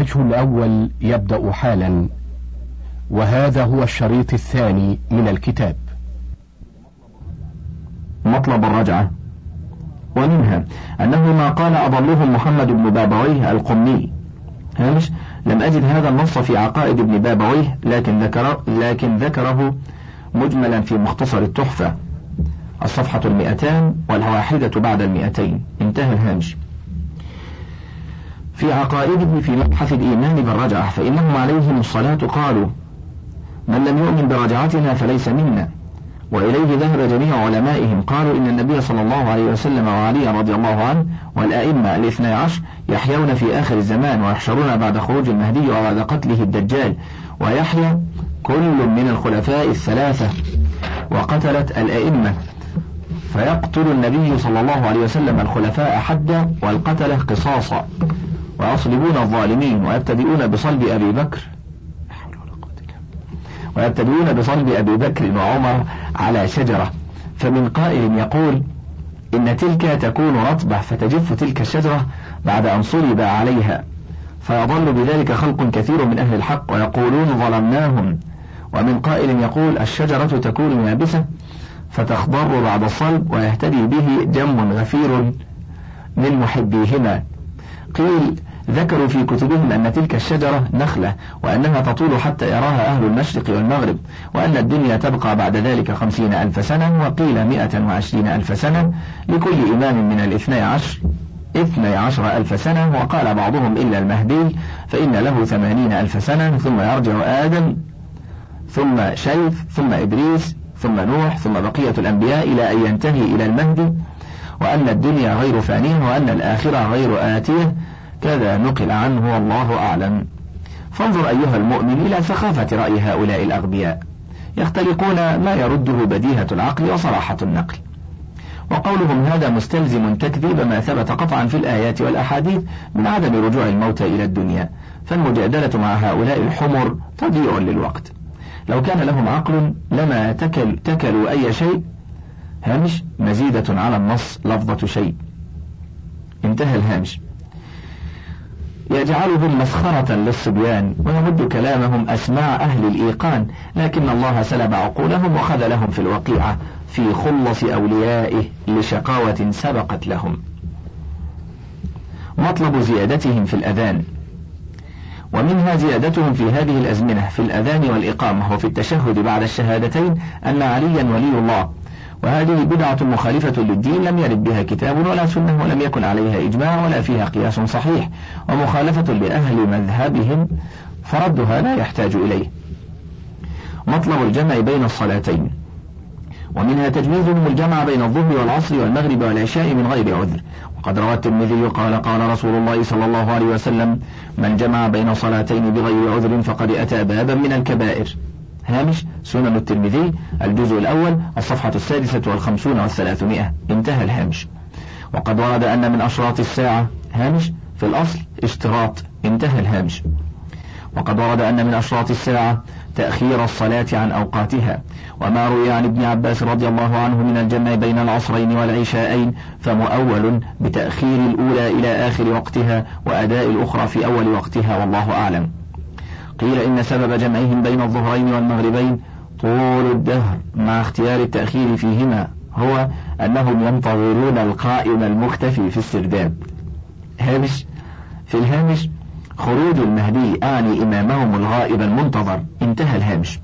الوجه الأول يبدأ حالا وهذا هو الشريط الثاني من الكتاب. مطلب الرجعة. ومنها أنه ما قال أضلهم محمد بن بابويه القمي. هامش لم أجد هذا النص في عقائد ابن بابويه لكن ذكر لكن ذكره مجملا في مختصر التحفة. الصفحة المئتان والواحدة بعد المئتين. انتهى الهامش. في عقائدهم في مبحث الإيمان بالرجعة فإنهم عليهم الصلاة قالوا من لم يؤمن برجعتنا فليس منا. وإليه ذهب جميع علمائهم قالوا إن النبي صلى الله عليه وسلم وعلي رضي الله عنه والأئمة الاثنى عشر يحيون في آخر الزمان ويحشرون بعد خروج المهدي وبعد قتله الدجال ويحيى كل من الخلفاء الثلاثة وقتلت الأئمة فيقتل النبي صلى الله عليه وسلم الخلفاء حدا والقتلة قصاصا. ويصلبون الظالمين ويبتدئون بصلب أبي بكر. ويبتدئون بصلب أبي بكر وعمر على شجرة. فمن قائل يقول إن تلك تكون رطبة فتجف تلك الشجرة بعد أن صلب عليها. فيضل بذلك خلق كثير من أهل الحق ويقولون ظلمناهم. ومن قائل يقول الشجرة تكون يابسة فتخضر بعد الصلب ويهتدي به جم غفير من محبيهما. قيل ذكروا في كتبهم أن تلك الشجرة نخلة وأنها تطول حتى يراها أهل المشرق والمغرب وأن الدنيا تبقى بعد ذلك خمسين ألف سنة وقيل مئة وعشرين ألف سنة لكل إمام من الاثني عشر اثني عشر ألف سنة وقال بعضهم إلا المهدي فإن له ثمانين ألف سنة ثم يرجع آدم ثم شيف ثم إدريس ثم نوح ثم بقية الأنبياء إلى أن ينتهي إلى المهدي وأن الدنيا غير فانية وأن الآخرة غير آتية. كذا نقل عنه والله أعلم. فانظر أيها المؤمن إلى ثقافة رأي هؤلاء الأغبياء. يختلقون ما يرده بديهة العقل وصراحة النقل. وقولهم هذا مستلزم تكذيب ما ثبت قطعا في الآيات والأحاديث من عدم رجوع الموتى إلى الدنيا. فالمجادلة مع هؤلاء الحمر تضيع للوقت. لو كان لهم عقل لما تكل تكلوا أي شيء هامش مزيدة على النص لفظة شيء. انتهى الهامش. يجعلهم مسخرة للصبيان ويمد كلامهم أسماع أهل الإيقان لكن الله سلب عقولهم وخذلهم في الوقيعة في خلص أوليائه لشقاوة سبقت لهم. مطلب زيادتهم في الأذان. ومنها زيادتهم في هذه الأزمنة في الأذان والإقامة وفي التشهد بعد الشهادتين أن عليا ولي الله وهذه بدعة مخالفة للدين لم يرد بها كتاب ولا سنة ولم يكن عليها إجماع ولا فيها قياس صحيح ومخالفة لأهل مذهبهم فردها لا يحتاج إليه. مطلب الجمع بين الصلاتين. ومنها تجويزهم الجمع بين الظهر والعصر والمغرب والعشاء من غير عذر. وقد روى الترمذي قال قال رسول الله صلى الله عليه وسلم من جمع بين صلاتين بغير عذر فقد أتى بابا من الكبائر. هامش سنن الترمذي الجزء الأول الصفحة السادسة والخمسون والثلاثمائة. انتهى الهامش. وقد ورد أن من أشراط الساعة هامش في الأصل اشتراط. انتهى الهامش. وقد ورد أن من أشراط الساعة تأخير الصلاة عن أوقاتها. وما روي عن ابن عباس رضي الله عنه من الجمع بين العصرين والعشاءين فمؤول بتأخير الأولى إلى آخر وقتها وأداء الأخرى في أول وقتها والله أعلم. قيل إن سبب جمعهم بين الظهرين والمغربين طول الدهر مع اختيار التأخير فيهما هو أنهم ينتظرون القائم المختفي في السرداب. هامش في الهامش خروج المهدي أعني إمامهم الغائب المنتظر. انتهى الهامش.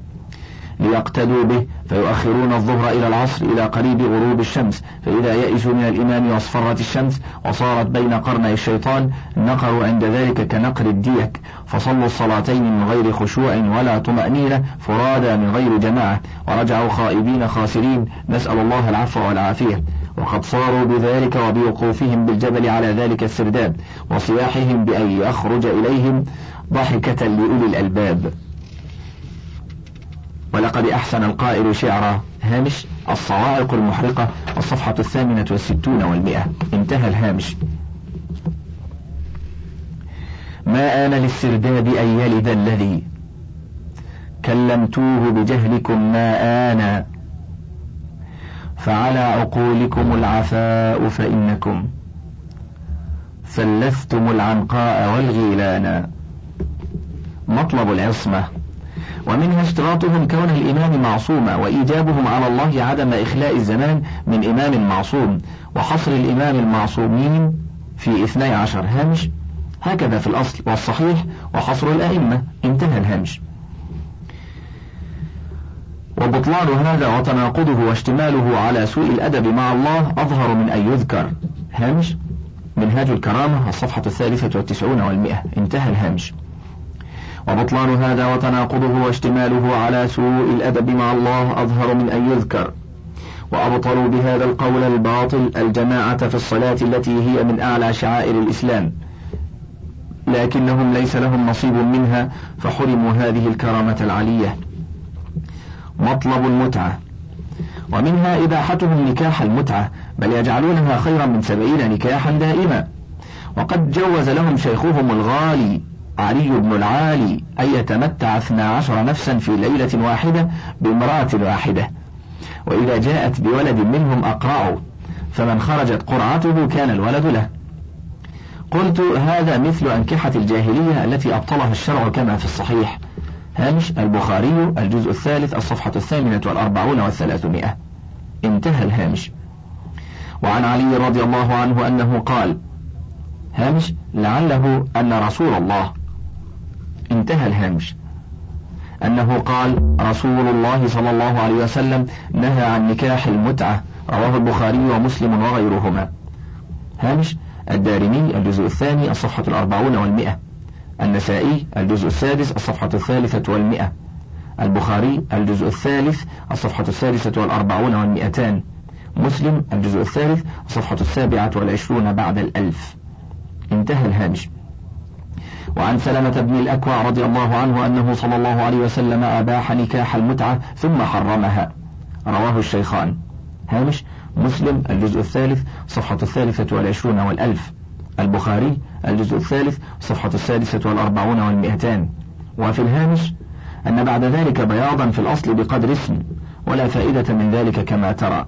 ليقتدوا به فيؤخرون الظهر إلى العصر إلى قريب غروب الشمس فإذا يئسوا من الإمام واصفرت الشمس وصارت بين قرني الشيطان نقروا عند ذلك كنقر الديك فصلوا الصلاتين من غير خشوع ولا طمأنينة فرادى من غير جماعة ورجعوا خائبين خاسرين نسأل الله العفو والعافية. وقد صاروا بذلك وبوقوفهم بالجبل على ذلك السرداب وصياحهم بأن يخرج إليهم ضحكة لأولي الألباب. ولقد أحسن القائل شعرا. هامش الصواعق المحرقة الصفحة الثامنة والستون والمئة. انتهى الهامش. ما آن للسرداب أن يلد الذي؟ كلمتوه بجهلكم ما آن. فعلى عقولكم العفاء فإنكم. ثلثتم العنقاء والغيلان. مطلب العصمة. ومنها اشتراطهم كون الإمام معصوما وإيجابهم على الله عدم إخلاء الزمان من إمام معصوم وحصر الإمام المعصومين في اثني عشر هامش. هكذا في الأصل والصحيح وحصر الأئمة. انتهى الهامش. وبطلان هذا وتناقضه واشتماله على سوء الأدب مع الله أظهر من أن يذكر. هامش. منهاج الكرامة الصفحة الثالثة والتسعون والمئة. انتهى الهامش. وبطلان هذا وتناقضه واشتماله على سوء الأدب مع الله أظهر من أن يذكر. وأبطلوا بهذا القول الباطل الجماعة في الصلاة التي هي من أعلى شعائر الإسلام. لكنهم ليس لهم نصيب منها فحرموا هذه الكرامة العلية. مطلب المتعة. ومنها إباحتهم نكاح المتعة بل يجعلونها خيرا من سبعين نكاحا دائما. وقد جوز لهم شيخهم الغالي علي بن العالي أن يتمتع اثنا عشر نفسا في ليلة واحدة بامرأة واحدة. وإذا جاءت بولد منهم أقرعوا فمن خرجت قرعته كان الولد له. قلت هذا مثل أنكحة الجاهلية التي أبطلها الشرع كما في الصحيح. هامش البخاري الجزء الثالث الصفحة الثامنة والأربعون والثلاثمائة. انتهى الهامش. وعن علي رضي الله عنه أنه قال هامش لعله أن رسول الله انتهى الهامش. أنه قال رسول الله صلى الله عليه وسلم نهى عن نكاح المتعة. رواه البخاري ومسلم وغيرهما. هامش الدارمي الجزء الثاني الصفحة الأربعون والمئة. النسائي الجزء السادس الصفحة الثالثة والمئة. البخاري الجزء الثالث الصفحة السادسة والأربعون والمئتان. مسلم الجزء الثالث الصفحة السابعة والعشرون بعد الألف. انتهى الهامش. وعن سلمة بن الأكوع رضي الله عنه أنه صلى الله عليه وسلم أباح نكاح المتعة ثم حرمها. رواه الشيخان. هامش مسلم الجزء الثالث صفحة الثالثة والعشرون والألف. البخاري الجزء الثالث صفحة السادسة والأربعون والمئتان. وفي الهامش أن بعد ذلك بياضا في الأصل بقدر اسم ولا فائدة من ذلك كما ترى.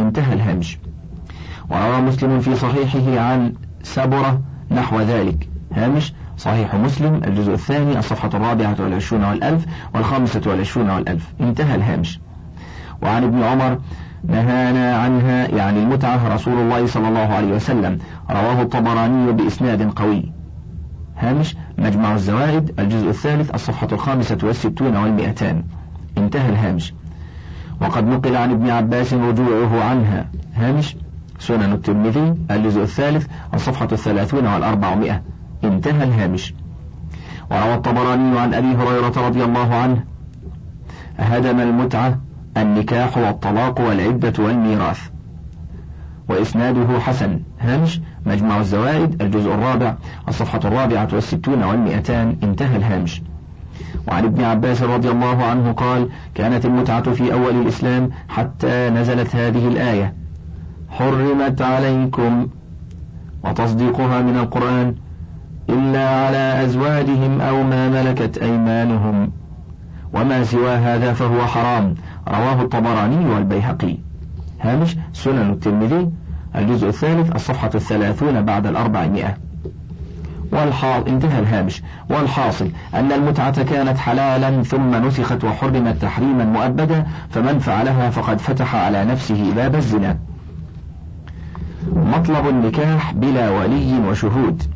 انتهى الهامش. وروى مسلم في صحيحه عن سبرة نحو ذلك. هامش صحيح مسلم الجزء الثاني الصفحة الرابعة والعشرون والألف والخامسة والعشرون والألف. انتهى الهامش. وعن ابن عمر نهانا عنها يعني المتعة رسول الله صلى الله عليه وسلم. رواه الطبراني بإسناد قوي. هامش مجمع الزوائد الجزء الثالث الصفحة الخامسة والستون والمئتان. انتهى الهامش. وقد نقل عن ابن عباس رجوعه عنها. هامش سنن الترمذي الجزء الثالث الصفحة الثلاثون والأربعمائة. انتهى الهامش. وروى الطبراني عن أبي هريرة رضي الله عنه هدم المتعة النكاح والطلاق والعدة والميراث. وإسناده حسن. هامش مجمع الزوائد الجزء الرابع الصفحة الرابعة والستون والمئتان. انتهى الهامش. وعن ابن عباس رضي الله عنه قال كانت المتعة في أول الإسلام حتى نزلت هذه الآية حرمت عليكم وتصديقها من القرآن إلا على أزواجهم أو ما ملكت أيمانهم. وما سوى هذا فهو حرام. رواه الطبراني والبيهقي. هامش سنن الترمذي الجزء الثالث الصفحة الثلاثون بعد الأربعمائة. والحاصل انتهى الهامش. والحاصل أن المتعة كانت حلالا ثم نسخت وحرمت تحريما مؤبدا فمن فعلها فقد فتح على نفسه باب الزنا. مطلب النكاح بلا ولي وشهود.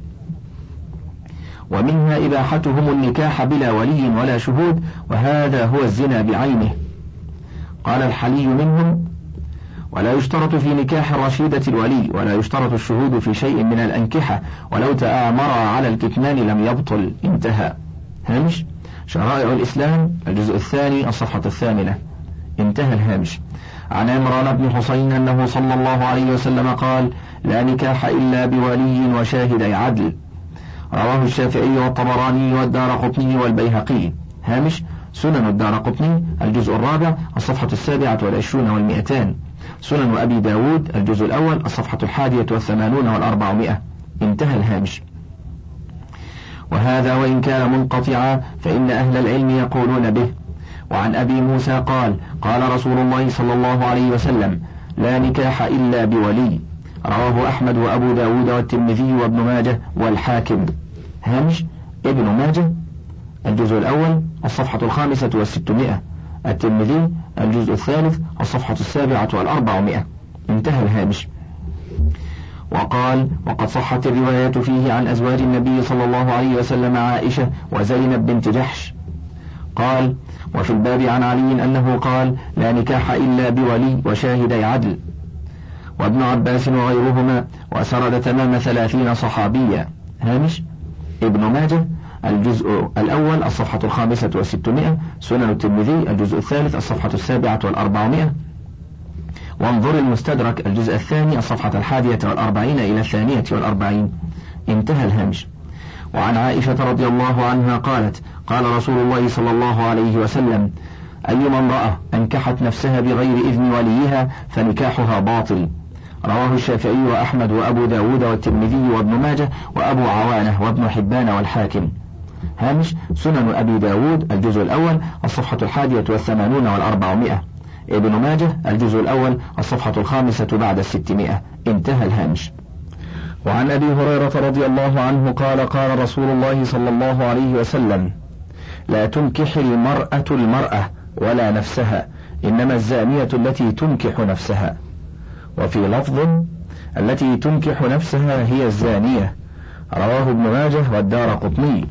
ومنها إباحتهم النكاح بلا ولي ولا شهود وهذا هو الزنا بعينه. قال الحلي منهم ولا يشترط في نكاح الرشيدة الولي ولا يشترط الشهود في شيء من الأنكحة ولو تآمر على الكتمان لم يبطل. انتهى. هامش. شرائع الإسلام الجزء الثاني الصفحة الثامنة. انتهى الهامش. عن عمران بن حسين أنه صلى الله عليه وسلم قال لا نكاح إلا بولي وشاهدي عدل. رواه الشافعي والطبراني والدار قطني والبيهقي. هامش سنن الدار قطني الجزء الرابع الصفحة السابعة والعشرون والمئتان. سنن أبي داود الجزء الأول الصفحة الحادية والثمانون والأربعمائة. انتهى الهامش. وهذا وإن كان منقطعا فإن أهل العلم يقولون به. وعن أبي موسى قال قال رسول الله صلى الله عليه وسلم لا نكاح إلا بولي. رواه أحمد وأبو داود والترمذي وابن ماجه والحاكم. هامش ابن ماجه الجزء الأول الصفحة الخامسة والستمائة. الترمذي الجزء الثالث الصفحة السابعة والأربعمائة. انتهى الهامش. وقال وقد صحت الرواية فيه عن أزواج النبي صلى الله عليه وسلم عائشة وزينب بنت جحش. قال وفي الباب عن علي أنه قال لا نكاح إلا بولي وشاهدي عدل. وابن عباس وغيرهما وسرد تمام ثلاثين صحابيا. هامش ابن ماجه الجزء الأول الصفحة الخامسة والستمائة سنن الترمذي الجزء الثالث الصفحة السابعة والأربعمائة. وانظر المستدرك الجزء الثاني الصفحة الحادية والأربعين إلى الثانية والأربعين. انتهى الهامش. وعن عائشة رضي الله عنها قالت قال رسول الله صلى الله عليه وسلم أيما امرأة أنكحت نفسها بغير إذن وليها فنكاحها باطل. رواه الشافعي وأحمد وأبو داود والترمذي وابن ماجه وأبو عوانة وابن حبان والحاكم. هامش سنن أبي داود الجزء الأول الصفحة الحادية والثمانون والأربعمائة. ابن ماجه الجزء الأول الصفحة الخامسة بعد الستمائة. انتهى الهامش. وعن أبي هريرة رضي الله عنه قال قال رسول الله صلى الله عليه وسلم لا تنكح المرأة المرأة ولا نفسها إنما الزانية التي تنكح نفسها. وفي لفظ التي تنكح نفسها هي الزانية. رواه ابن ماجه والدار قطني.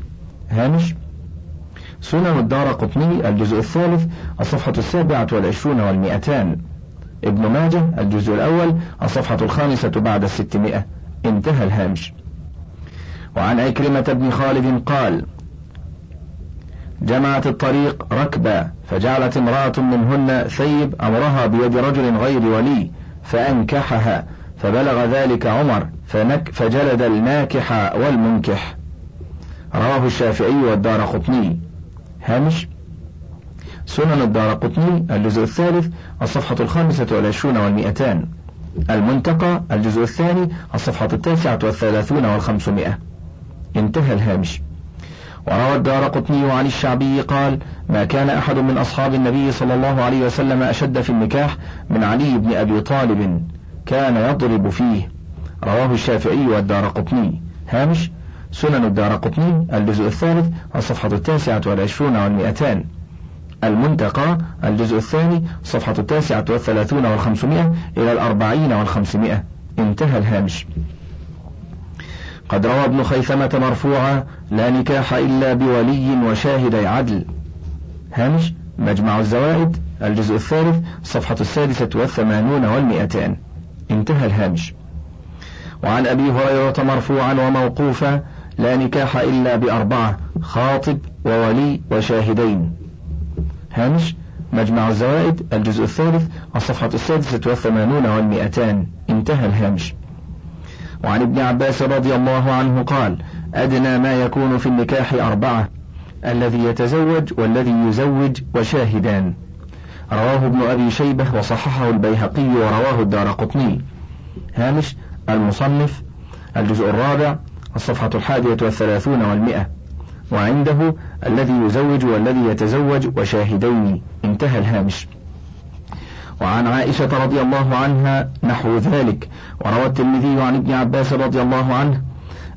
هامش. سنن الدار قطني الجزء الثالث الصفحة السابعة والعشرون والمئتان. ابن ماجه الجزء الأول الصفحة الخامسة بعد الستمائة. انتهى الهامش. وعن عكرمة بن خالد قال جمعت الطريق ركبا فجعلت امرأة منهن ثيب أمرها بيد رجل غير ولي فأنكحها فبلغ ذلك عمر فنك فجلد الناكح والمنكح. رواه الشافعي والدار قطني. هامش. سنن الدار قطني الجزء الثالث الصفحة الخامسة والعشرون والمئتان. المنتقى الجزء الثاني الصفحة التاسعة والثلاثون والخمسمائة. انتهى الهامش. وروى الدار قطني عن الشعبي قال ما كان أحد من أصحاب النبي صلى الله عليه وسلم أشد في النكاح من علي بن أبي طالب كان يضرب فيه. رواه الشافعي والدار قطني. هامش سنن الدار قطني الجزء الثالث الصفحة التاسعة والعشرون والمئتان. المنتقى الجزء الثاني صفحة التاسعة والثلاثون والخمسمائة إلى الأربعين والخمسمائة. انتهى الهامش. قد روى ابن خيثمة مرفوعا لا نكاح إلا بولي وشاهدي عدل. هامش مجمع الزوائد الجزء الثالث صفحة السادسة والثمانون والمئتان انتهى الهامش. وعن أبي هريرة مرفوعا وموقوفا لا نكاح إلا بأربعة خاطب وولي وشاهدين. هامش مجمع الزوائد الجزء الثالث الصفحة السادسة والثمانون والمئتان انتهى الهامش. وعن ابن عباس رضي الله عنه قال أدنى ما يكون في النكاح أربعة الذي يتزوج والذي يزوج وشاهدان. رواه ابن أبي شيبة وصححه البيهقي ورواه الدار قطني. هامش المصنف. الجزء الرابع الصفحة الحادية والثلاثون والمئة. وعنده الذي يزوج والذي يتزوج وشاهدين. انتهى الهامش. وعن عائشة رضي الله عنها نحو ذلك. وروى الترمذي عن ابن عباس رضي الله عنه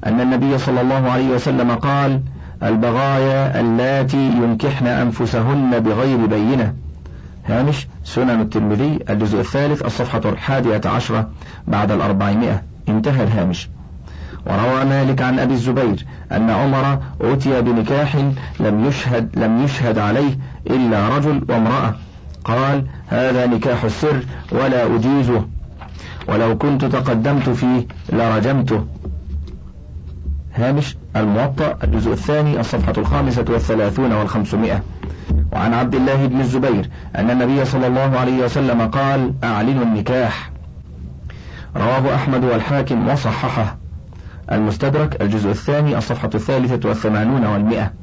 أن النبي صلى الله عليه وسلم قال البغايا اللاتي ينكحن أنفسهن بغير بينة هامش سنن الترمذي الجزء الثالث الصفحة الحادية عشرة بعد الأربعمائة. انتهى الهامش. وروى مالك عن أبي الزبير أن عمر أوتي بنكاح لم يشهد لم يشهد عليه إلا رجل وامرأة. قال هذا نكاح السر ولا أجيزه. ولو كنت تقدمت فيه لرجمته. هامش الموطأ الجزء الثاني الصفحة الخامسة والثلاثون والخمسمائة. وعن عبد الله بن الزبير أن النبي صلى الله عليه وسلم قال أعلنوا النكاح. رواه أحمد والحاكم وصححه. المستدرك الجزء الثاني الصفحة الثالثة والثمانون والمئة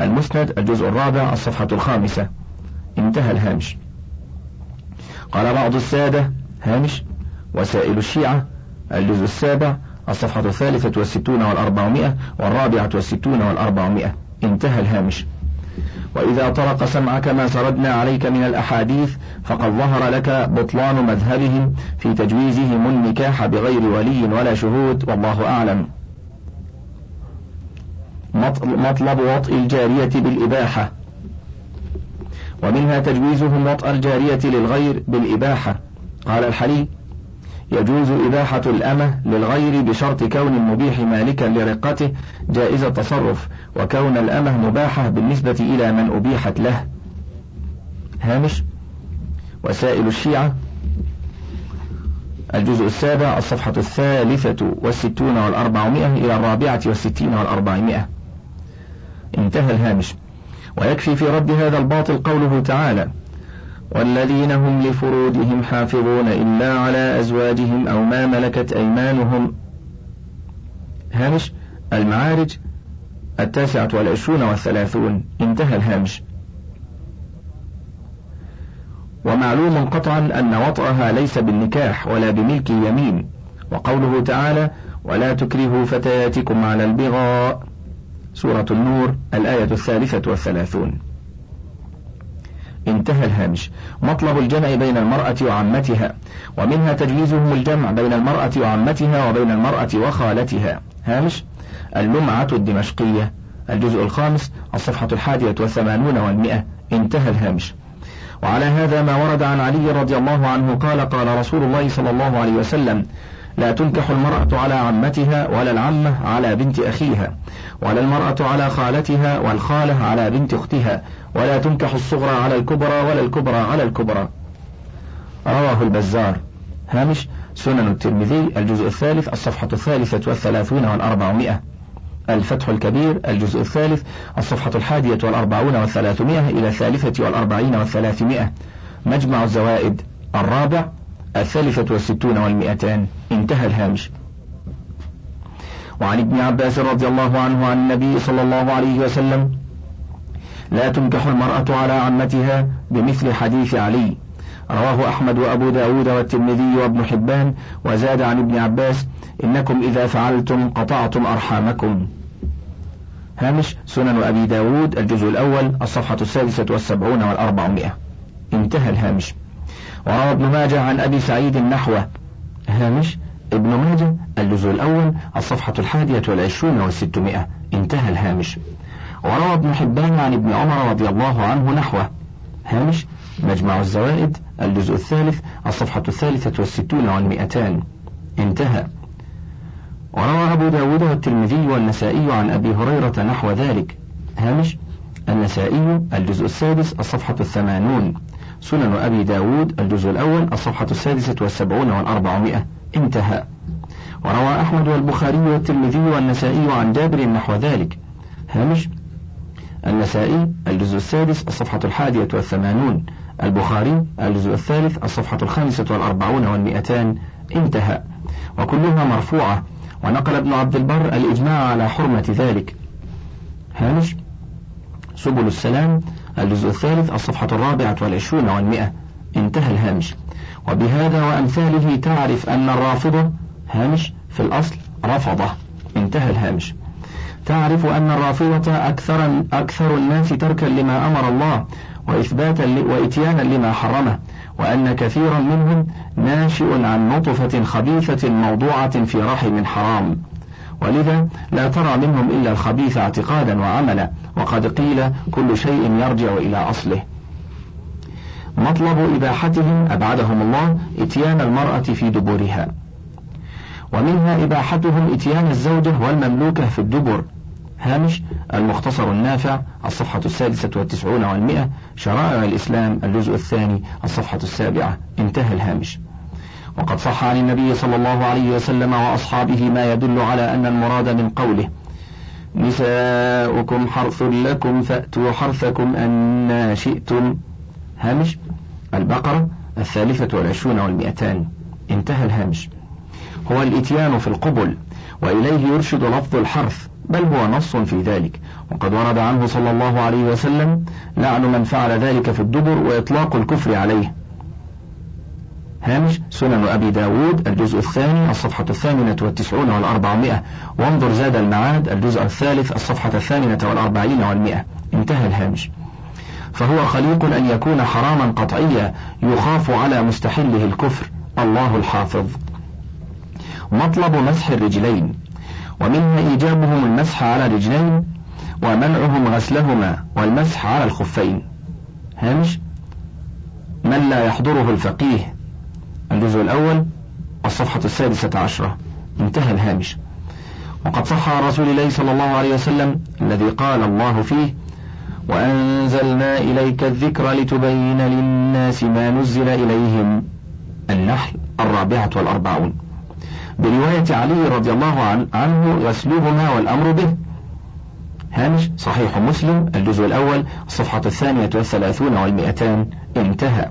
المسند الجزء الرابع الصفحة الخامسة. انتهى الهامش. قال بعض السادة هامش وسائل الشيعة الجزء السابع الصفحة الثالثة والستون والأربعمائة والرابعة والستون والأربعمائة. انتهى الهامش. وإذا طرق سمعك ما سردنا عليك من الأحاديث فقد ظهر لك بطلان مذهبهم في تجويزهم النكاح بغير ولي ولا شهود والله أعلم. مطلب وطء الجارية بالإباحة. ومنها تجويزهم وطأ الجارية للغير بالإباحة. قال الحلي يجوز إباحة الأمة للغير بشرط كون المبيح مالكا لرقته جائز التصرف وكون الأمة مباحة بالنسبة إلى من أبيحت له. هامش وسائل الشيعة. الجزء السابع الصفحة الثالثة والستون والأربعمائة إلى الرابعة والستين والأربعمائة. انتهى الهامش. ويكفي في رد هذا الباطل قوله تعالى والذين هم لفروجهم حافظون إلا على أزواجهم أو ما ملكت أيمانهم. هامش المعارج التاسعة والعشرون والثلاثون. انتهى الهامش. ومعلوم قطعا أن وطأها ليس بالنكاح ولا بملك يمين وقوله تعالى ولا تكرهوا فتياتكم على البغاء سورة النور الآية الثالثة والثلاثون. انتهى الهامش. مطلب الجمع بين المرأة وعمتها ومنها تجويزهم الجمع بين المرأة وعمتها وبين المرأة وخالتها. هامش. اللمعة الدمشقية. الجزء الخامس الصفحة الحادية والثمانون والمئة. انتهى الهامش. وعلى هذا ما ورد عن علي رضي الله عنه قال قال رسول الله صلى الله عليه وسلم لا تنكح المرأة على عمتها ولا العمة على بنت أخيها ولا المرأة على خالتها والخالة على بنت أختها ولا تنكح الصغرى على الكبرى ولا الكبرى على الكبرى. رواه البزار. هامش سنن الترمذي الجزء الثالث الصفحة الثالثة والثلاثون والأربعمائة. الفتح الكبير الجزء الثالث الصفحة الحادية والأربعون والثلاثمائة إلى الثالثة والأربعين والثلاثمائة. مجمع الزوائد الرابع الثالثة والستون والمئتان انتهى الهامش. وعن ابن عباس رضي الله عنه عن النبي صلى الله عليه وسلم لا تنكح المرأة على عمتها بمثل حديث علي. رواه أحمد وأبو داود والترمذي وابن حبان. وزاد عن ابن عباس إنكم إذا فعلتم قطعتم أرحامكم. هامش سنن أبي داود الجزء الأول الصفحة السادسة والسبعون والأربعمائة. انتهى الهامش. وروى ابن ماجه عن أبي سعيد نحوه هامش ابن ماجه الجزء الأول الصفحة الحادية والعشرون والستمائة. انتهى الهامش. وروى ابن حبان عن ابن عمر رضي الله عنه نحوة. هامش مجمع الزوائد الجزء الثالث الصفحة الثالثة والستون والمئتان. انتهى. وروى أبو داود والترمذي والنسائي عن أبي هريرة نحو ذلك. هامش النسائي الجزء السادس الصفحة الثمانون. سنن أبي داود الجزء الأول الصفحة السادسة والسبعون والأربعمائة. انتهى. وروى أحمد والبخاري والترمذي والنسائي عن جابر نحو ذلك. هامش. النسائي الجزء السادس الصفحة الحادية والثمانون. البخاري الجزء الثالث الصفحة الخامسة والأربعون والمئتان. انتهى. وكلها مرفوعة. ونقل ابن عبد البر الإجماع على حرمة ذلك. هامش. سبل السلام الجزء الثالث الصفحة الرابعة والعشرون والمئة. انتهى الهامش. وبهذا وأمثاله تعرف أن الرافضة هامش في الأصل رفضة. انتهى الهامش. تعرف أن الرافضة أكثر أكثر الناس تركا لما أمر الله وإثباتا وإتيانا لما حرمه وأن كثيرا منهم ناشئ عن نطفة خبيثة موضوعة في رحم حرام. ولذا لا ترى منهم إلا الخبيث اعتقادا وعملا وقد قيل كل شيء يرجع إلى أصله. مطلب إباحتهم أبعدهم الله إتيان المرأة في دبرها. ومنها إباحتهم إتيان الزوجة والمملوكة في الدبر. هامش المختصر النافع الصفحة السادسة والتسعون والمئة شرائع الإسلام الجزء الثاني الصفحة السابعة. انتهى الهامش. وقد صح عن النبي صلى الله عليه وسلم وأصحابه ما يدل على أن المراد من قوله نساؤكم حرث لكم فأتوا حرثكم أن شئتم. هامش البقرة الثالثة والعشرون والمئتان. انتهى الهامش. هو الإتيان في القبل وإليه يرشد لفظ الحرث بل هو نص في ذلك. وقد ورد عنه صلى الله عليه وسلم لعن من فعل ذلك في الدبر وإطلاق الكفر عليه. هامش سنن أبي داود الجزء الثاني الصفحة الثامنة والتسعون والأربعمائة. وانظر زاد المعاد الجزء الثالث الصفحة الثامنة والأربعين والمئة انتهى الهامش. فهو خليق أن يكون حراما قطعيا يخاف على مستحله الكفر. الله الحافظ. مطلب مسح الرجلين. ومنها إيجابهم المسح على الرجلين ومنعهم غسلهما والمسح على الخفين. هامش من لا يحضره الفقيه. الجزء الأول الصفحة السادسة عشرة. انتهى الهامش. وقد صح عن رسول الله صلى الله عليه وسلم الذي قال الله فيه وأنزلنا إليك الذكر لتبين للناس ما نزل إليهم النحل الرابعة والأربعون برواية علي رضي الله عنه غسلهما والأمر به. هامش صحيح مسلم الجزء الأول الصفحة الثانية والثلاثون والمئتان. انتهى.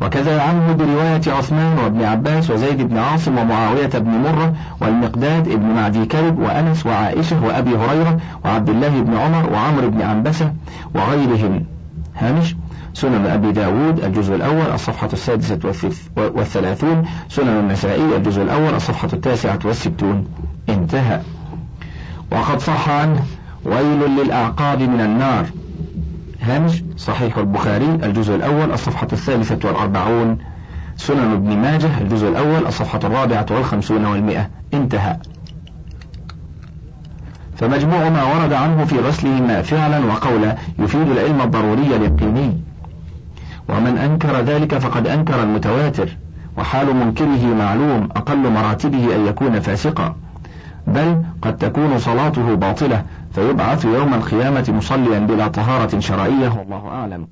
وكذا عنه برواية عثمان وابن عباس وزيد بن عاصم ومعاوية بن مرة والمقداد بن معدي كرب وأنس وعائشة وأبي هريرة وعبد الله بن عمر وعمر بن عنبسة وغيرهم. هامش سنن أبي داود الجزء الأول الصفحة السادسة والثلاثون سنن النسائي الجزء الأول الصفحة التاسعة والستون. انتهى. وقد صح عنه ويل للأعقاب من النار. هامش صحيح البخاري الجزء الأول الصفحة الثالثة والأربعون. سنن ابن ماجه الجزء الأول الصفحة الرابعة والخمسون والمئة. انتهى. فمجموع ما ورد عنه في غسلهما فعلا وقولا يفيد العلم الضروري اليقيني. ومن أنكر ذلك فقد أنكر المتواتر وحال منكره معلوم أقل مراتبه أن يكون فاسقا. بل قد تكون صلاته باطلة فيبعث يوم القيامة مصليا بلا طهارة شرعية. والله أعلم.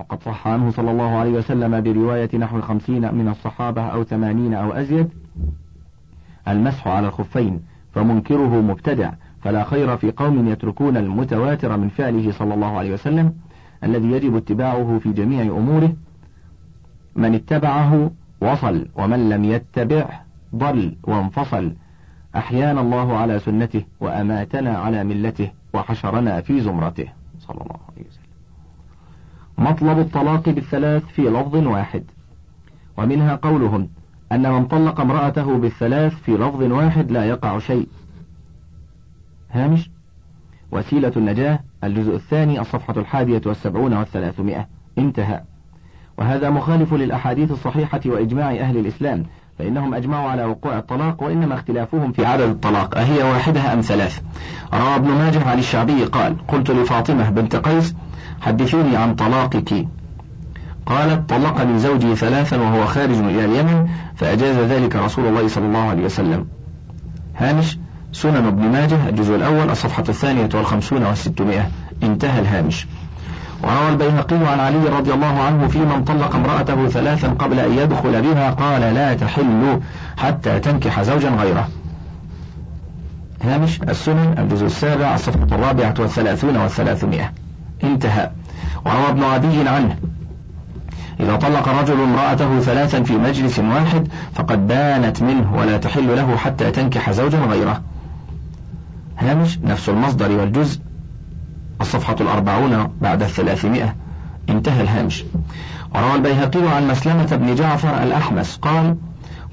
وقد صح عنه صلى الله عليه وسلم برواية نحو خمسين من الصحابة أو ثمانين أو أزيد المسح على الخفين فمنكره مبتدع. فلا خير في قوم يتركون المتواتر من فعله صلى الله عليه وسلم الذي يجب اتباعه في جميع أموره. من اتبعه وصل ومن لم يتبعه ضل وانفصل. أحيانا الله على سنته وأماتنا على ملته وحشرنا في زمرته. صلى الله عليه وسلم. مطلب الطلاق بالثلاث في لفظ واحد. ومنها قولهم أن من طلق امرأته بالثلاث في لفظ واحد لا يقع شيء. هامش. وسيلة النجاة. الجزء الثاني الصفحة الحادية والسبعون والثلاثمائة. انتهى. وهذا مخالف للأحاديث الصحيحة وإجماع أهل الإسلام. فإنهم أجمعوا على وقوع الطلاق وإنما اختلافهم في عدد الطلاق. أهي واحدة أم ثلاث؟ روى ابن ماجه عن الشعبي قال قلت لفاطمة بنت قيس حدثوني عن طلاقك. قالت طلقني زوجي ثلاثا وهو خارج إلى اليمن فأجاز ذلك رسول الله صلى الله عليه وسلم. هامش سنن ابن ماجه الجزء الأول الصفحة الثانية والخمسون والستمائة. انتهى الهامش. وروى البيهقي عن علي رضي الله عنه في من طلق امرأته ثلاثا قبل أن يدخل بها قال لا تحل حتى تنكح زوجا غيره. هامش السنن الجزء السابع الصفحة الرابعة والثلاثون والثلاثمائة. انتهى. وروى ابن عدي عنه. إذا طلق الرجل امرأته ثلاثا في مجلس واحد فقد بانت منه ولا تحل له حتى تنكح زوجا غيره. هامش نفس المصدر والجزء الصفحة الأربعون بعد الثلاثمائة. انتهى الهامش. وروى البيهقي عن مسلمة بن جعفر الأحمس قال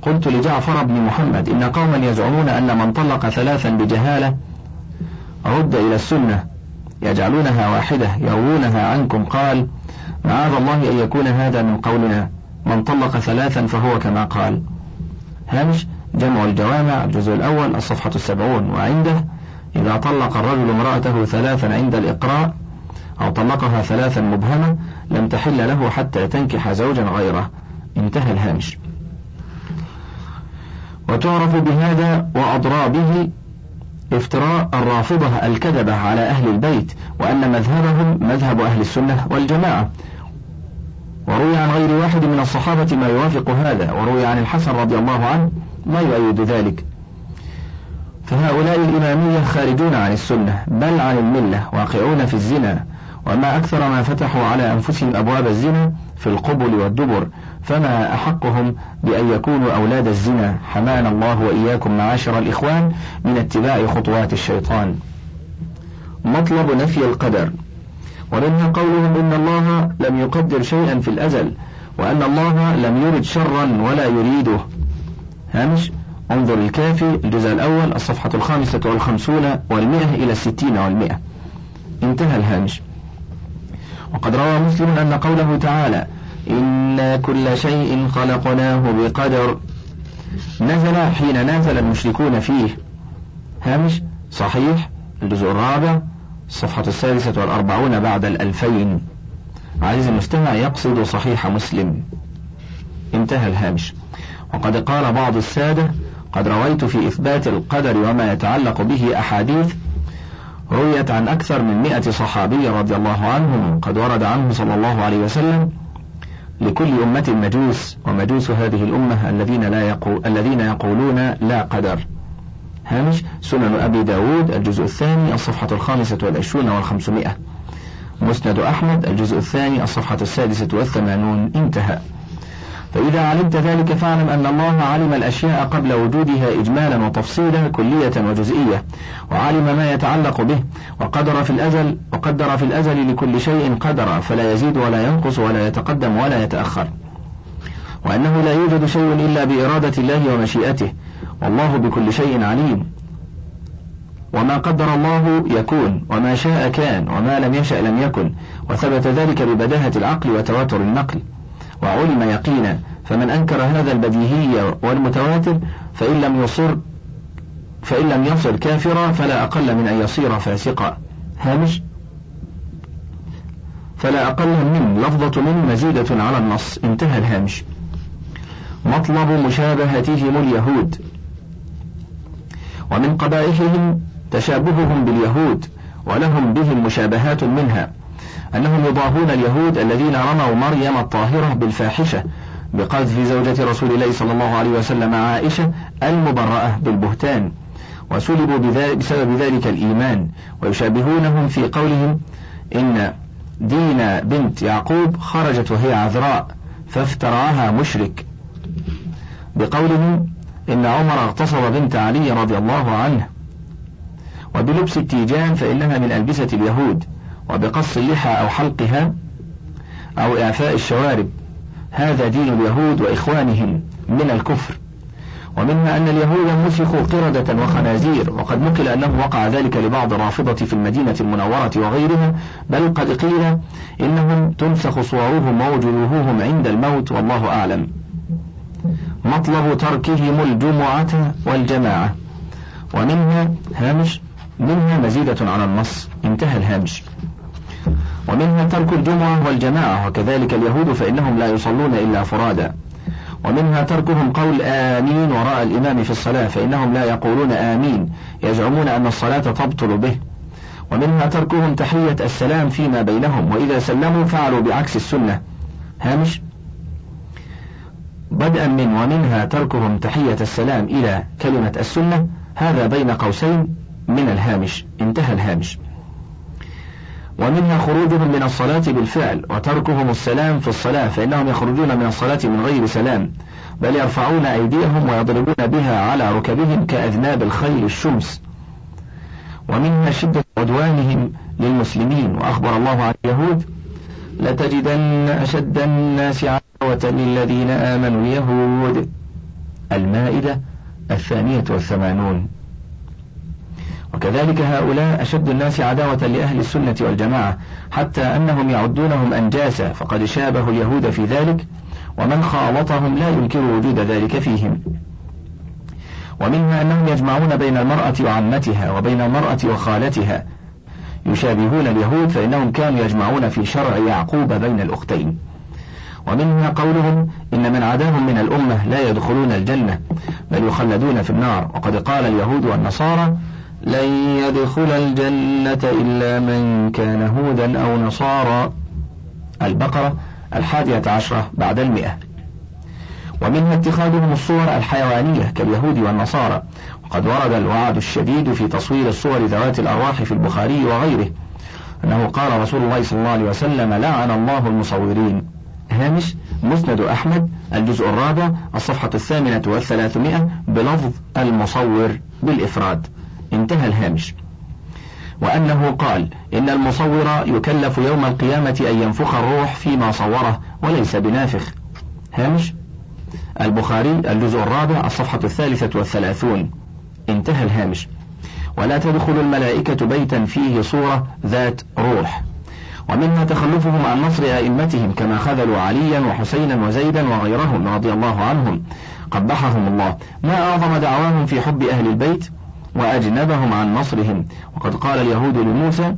قلت لجعفر بن محمد إن قوما يزعمون أن من طلق ثلاثا بجهالة رد إلى السنة يجعلونها واحدة يروونها عنكم. قال معاذ الله أن يكون هذا من قولنا. من طلق ثلاثا فهو كما قال. هامش جمع الجوامع الجزء الأول الصفحة السبعون. وعنده إذا طلق الرجل امرأته ثلاثا عند الإقراء أو طلقها ثلاثا مبهمة لم تحل له حتى تنكح زوجا غيره. انتهى الهامش. وتعرف بهذا وأضرابه افتراء الرافضة الكذبة على أهل البيت وأن مذهبهم مذهب أهل السنة والجماعة. وروي عن غير واحد من الصحابة ما يوافق هذا وروي عن الحسن رضي الله عنه ما يؤيد ذلك. فهؤلاء الإمامية خارجون عن السنة بل عن الملة واقعون في الزنا. وما أكثر ما فتحوا على أنفسهم أبواب الزنا في القبل والدبر فما أحقهم بأن يكونوا أولاد الزنا. حمانا الله وإياكم معاشر الإخوان من اتباع خطوات الشيطان. مطلب نفي القدر. ومنها قولهم إن الله لم يقدر شيئا في الأزل وأن الله لم يرد شرا ولا يريده. هامش؟ انظر الكافي الجزء الأول الصفحة الخامسة والخمسون والمئة إلى الستين والمئة. انتهى الهامش. وقد روى مسلم أن قوله تعالى إنا كل شيء خلقناه بقدر نزل حين نازل المشركون فيه. هامش صحيح الجزء الرابع الصفحة السادسة والأربعون بعد الألفين. عزيزي المستمع يقصد صحيح مسلم. انتهى الهامش. وقد قال بعض السادة قد رويت في إثبات القدر وما يتعلق به أحاديث رويت عن أكثر من مئة صحابي رضي الله عنهم قد ورد عنه صلى الله عليه وسلم لكل أمة مجوس ومجوس هذه الأمة الذين لا يقول الذين يقولون لا قدر. هامش سنن أبي داود الجزء الثاني الصفحة الخامسة والعشرون والخمسمائة. مسند أحمد الجزء الثاني الصفحة السادسة والثمانون. انتهى. فإذا علمت ذلك فاعلم أن الله علم الأشياء قبل وجودها إجمالا وتفصيلا كلية وجزئية وعلم ما يتعلق به وقدر في الأزل وقدر في الأزل لكل شيء قدرا فلا يزيد ولا ينقص ولا يتقدم ولا يتأخر. وأنه لا يوجد شيء إلا بإرادة الله ومشيئته والله بكل شيء عليم. وما قدر الله يكون وما شاء كان وما لم يشأ لم يكن وثبت ذلك ببداهة العقل وتواتر النقل. وعلم يقينا. فمن أنكر هذا البديهي والمتواتر فإن لم يصر فإن لم يصر كافرا فلا أقل من أن يصير فاسقا. هامش؟ فلا أقل من لفظة من مزيدة على النص. انتهى الهامش. مطلب مشابهتهم اليهود. ومن قبائحهم تشابههم باليهود ولهم بهم مشابهات منها. أنهم يضاهون اليهود الذين رموا مريم الطاهرة بالفاحشة بقذف زوجة رسول الله صلى الله عليه وسلم عائشة المبرأة بالبهتان وسلبوا بسبب ذلك الإيمان ويشابهونهم في قولهم إن دين بنت يعقوب خرجت وهي عذراء فافترعها مشرك. بقولهم إن عمر اغتصب بنت علي رضي الله عنه. وبلبس التيجان فإنها من ألبسة اليهود. وبقص اللحى أو حلقها أو إعفاء الشوارب. هذا دين اليهود وإخوانهم من الكفر. ومنها أن اليهود مسخوا قردة وخنازير وقد نقل أنه وقع ذلك لبعض الرافضة في المدينة المنورة وغيرها. بل قد قيل إنهم تنسخ صورهم ووجوههم عند الموت والله أعلم. مطلب تركهم الجمعة والجماعة. ومنها هامش منها مزيدة على النص. انتهى الهامش. ومنها ترك الجمعة والجماعة وكذلك اليهود فإنهم لا يصلون إلا فرادا ومنها تركهم قول آمين وراء الإمام في الصلاة فإنهم لا يقولون آمين يزعمون أن الصلاة تبطل به. ومنها تركهم تحية السلام فيما بينهم وإذا سلموا فعلوا بعكس السنة. هامش؟ بدءا من ومنها تركهم تحية السلام إلى كلمة السنة هذا بين قوسين من الهامش. انتهى الهامش. ومنها خروجهم من الصلاة بالفعل وتركهم السلام في الصلاة فإنهم يخرجون من الصلاة من غير سلام بل يرفعون أيديهم ويضربون بها على ركبهم كأذناب الخيل الشمس. ومنها شدة عدوانهم للمسلمين. وأخبر الله عن اليهود لتجدن أشد الناس عداوة للذين آمنوا اليهود. المائدة الثانية والثمانون. وكذلك هؤلاء أشد الناس عداوة لأهل السنة والجماعة حتى أنهم يعدونهم أنجاسا فقد شابهوا اليهود في ذلك ومن خالطهم لا ينكر وجود ذلك فيهم. ومنها أنهم يجمعون بين المرأة وعمتها وبين المرأة وخالتها. يشابهون اليهود فإنهم كانوا يجمعون في شرع يعقوب بين الأختين. ومنها قولهم إن من عداهم من الأمة لا يدخلون الجنة بل يخلدون في النار. وقد قال اليهود والنصارى لن يدخل الجنة إلا من كان هودا أو نصارى. البقرة الحادية عشرة بعد المئة. ومنها اتخاذهم الصور الحيوانية كاليهود والنصارى. وقد ورد الوعد الشديد في تصوير الصور ذوات الأرواح في البخاري وغيره. أنه قال رسول الله صلى الله عليه وسلم لعن الله المصورين. هامش مسند أحمد الجزء الرابع الصفحة الثامنة والثلاثمائة بلفظ المصور بالإفراد. انتهى الهامش. وأنه قال إن المصور يكلف يوم القيامة أن ينفخ الروح فيما صوره وليس بنافخ. هامش؟ البخاري الجزء الرابع الصفحة الثالثة والثلاثون. انتهى الهامش. ولا تدخل الملائكة بيتا فيه صورة ذات روح. ومنها تخلفهم عن نصر أئمتهم كما خذلوا عليا وحسينا وزيدا وغيرهم رضي الله عنهم قبحهم الله. ما أعظم دعواهم في حب أهل البيت؟ وأجنبهم عن نصرهم. وقد قال اليهود لموسى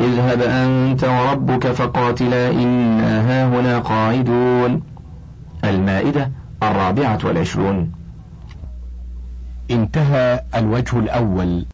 اذهب أنت وربك فقاتلا إنا هاهنا قاعدون. المائدة الرابعة والعشرون. انتهى الوجه الأول.